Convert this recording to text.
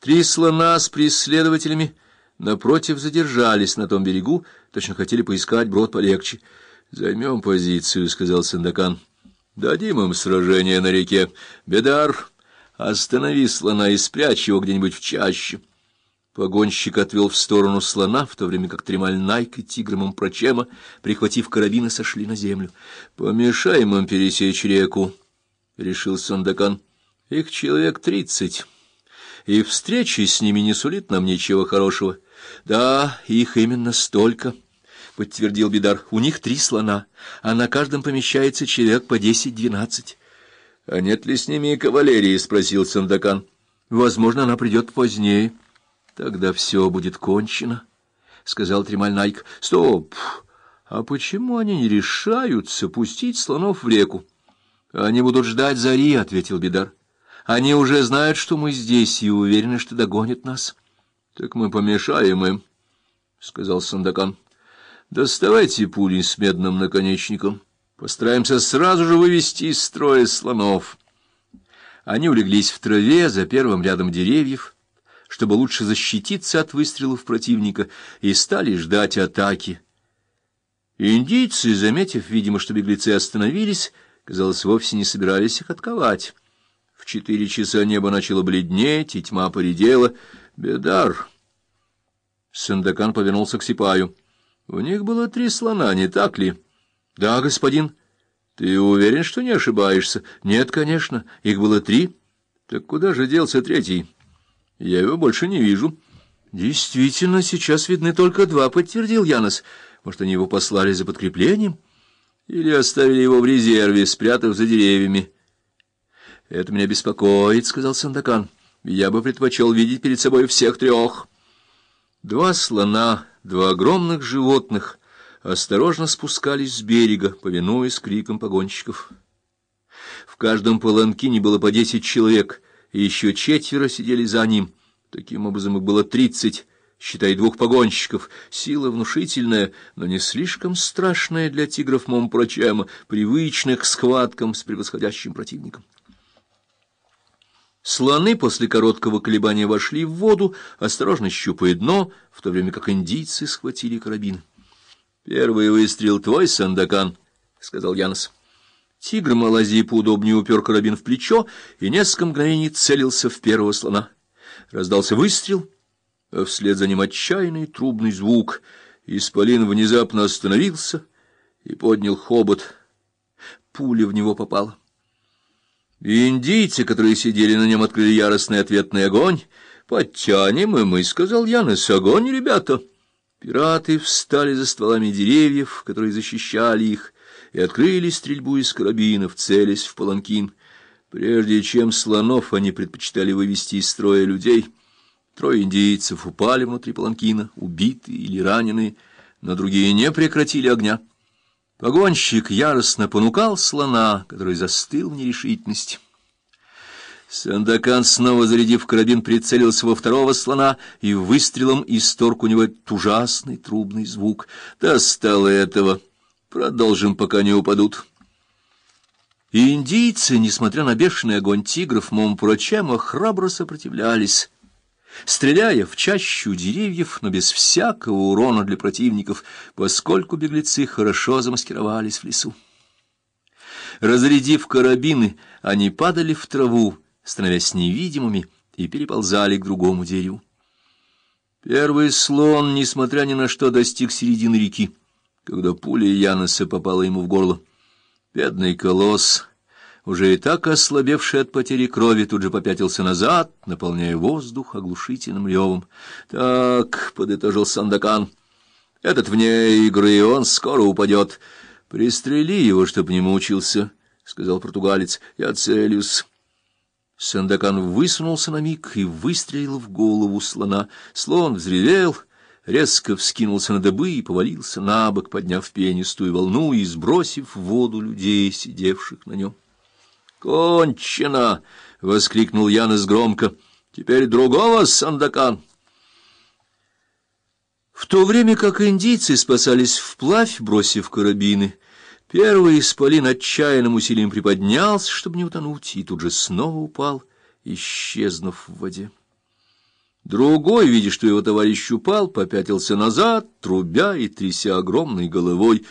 Три слона с преследователями напротив задержались на том берегу, точно хотели поискать брод полегче. — Займем позицию, — сказал Сандакан. — Дадим им сражение на реке. Бедар, останови слона и спрячь его где-нибудь в чаще. Погонщик отвел в сторону слона, в то время как Тремаль Найк и Тигром Прочема, прихватив карабины, сошли на землю. — Помешаем им пересечь реку, — решил Сандакан. — Их человек тридцать, и встречи с ними не сулит нам ничего хорошего. — Да, их именно столько, —— подтвердил Бидар. — У них три слона, а на каждом помещается человек по десять-двенадцать. — А нет ли с ними и кавалерии? — спросил Сандакан. — Возможно, она придет позднее. — Тогда все будет кончено, — сказал Тремаль Найк. — Стоп! А почему они не решаются пустить слонов в реку? — Они будут ждать зари, — ответил Бидар. — Они уже знают, что мы здесь, и уверены, что догонят нас. — Так мы помешаем им, — сказал Сандакан. Доставайте пули с медным наконечником. Постараемся сразу же вывести из строя слонов. Они улеглись в траве за первым рядом деревьев, чтобы лучше защититься от выстрелов противника, и стали ждать атаки. Индийцы, заметив, видимо, что беглецы остановились, казалось, вовсе не собирались их отковать. В четыре часа небо начало бледнеть, и тьма поредела. Бедар! Сандакан повернулся к Сипаю. У них было три слона, не так ли? — Да, господин. — Ты уверен, что не ошибаешься? — Нет, конечно. Их было три. — Так куда же делся третий? — Я его больше не вижу. — Действительно, сейчас видны только два, — подтвердил Янос. Может, они его послали за подкреплением? Или оставили его в резерве, спрятав за деревьями? — Это меня беспокоит, — сказал Сандакан. — Я бы предпочел видеть перед собой всех трех. Два слона Два огромных животных осторожно спускались с берега, повинуясь крикам погонщиков. В каждом паланкине было по десять человек, и еще четверо сидели за ним. Таким образом, их было тридцать, считай двух погонщиков. Сила внушительная, но не слишком страшная для тигров Момпрочема, привычных к схваткам с превосходящим противником. Слоны после короткого колебания вошли в воду, осторожно щупая дно, в то время как индийцы схватили карабин. — Первый выстрел твой, Сандакан, — сказал Янос. Тигр Малазии поудобнее упер карабин в плечо и несколько мгновений целился в первого слона. Раздался выстрел, а вслед за ним отчаянный трубный звук. Исполин внезапно остановился и поднял хобот. Пуля в него попала. Индийцы, которые сидели на нем, открыли яростный ответный огонь. «Подтянем и мы», — сказал Янес, — «огонь, ребята». Пираты встали за стволами деревьев, которые защищали их, и открыли стрельбу из карабинов, целясь в паланкин. Прежде чем слонов они предпочитали вывести из строя людей. Трое индейцев упали внутри паланкина, убитые или раненые, но другие не прекратили огня. Погонщик яростно понукал слона, который застыл в нерешительности. Сандакан, снова зарядив карабин, прицелился во второго слона, и выстрелом исторг у него ужасный трубный звук. Достало этого. Продолжим, пока не упадут. И индийцы, несмотря на бешеный огонь тигров, Момпурачема храбро сопротивлялись стреляя в чащу деревьев, но без всякого урона для противников, поскольку беглецы хорошо замаскировались в лесу. Разрядив карабины, они падали в траву, становясь невидимыми, и переползали к другому дереву. Первый слон, несмотря ни на что, достиг середины реки, когда пуля Яноса попала ему в горло. Бедный колосс уже и так ослабевший от потери крови, тут же попятился назад, наполняя воздух оглушительным ревом. — Так, — подытожил Сандакан, — этот вне игры, он скоро упадет. — Пристрели его, чтоб не мучился, — сказал португалец. — Я целюсь. Сандакан высунулся на миг и выстрелил в голову слона. Слон взревел резко вскинулся на дыбы и повалился на бок, подняв пенистую волну и сбросив в воду людей, сидевших на нем. «Кончено!» — воскликнул Янос громко. «Теперь другого, Сандакан!» В то время как индийцы спасались вплавь, бросив карабины, первый исполин отчаянным усилием приподнялся, чтобы не утонуть, и тут же снова упал, исчезнув в воде. Другой, видя, что его товарищ упал, попятился назад, трубя и тряся огромной головой.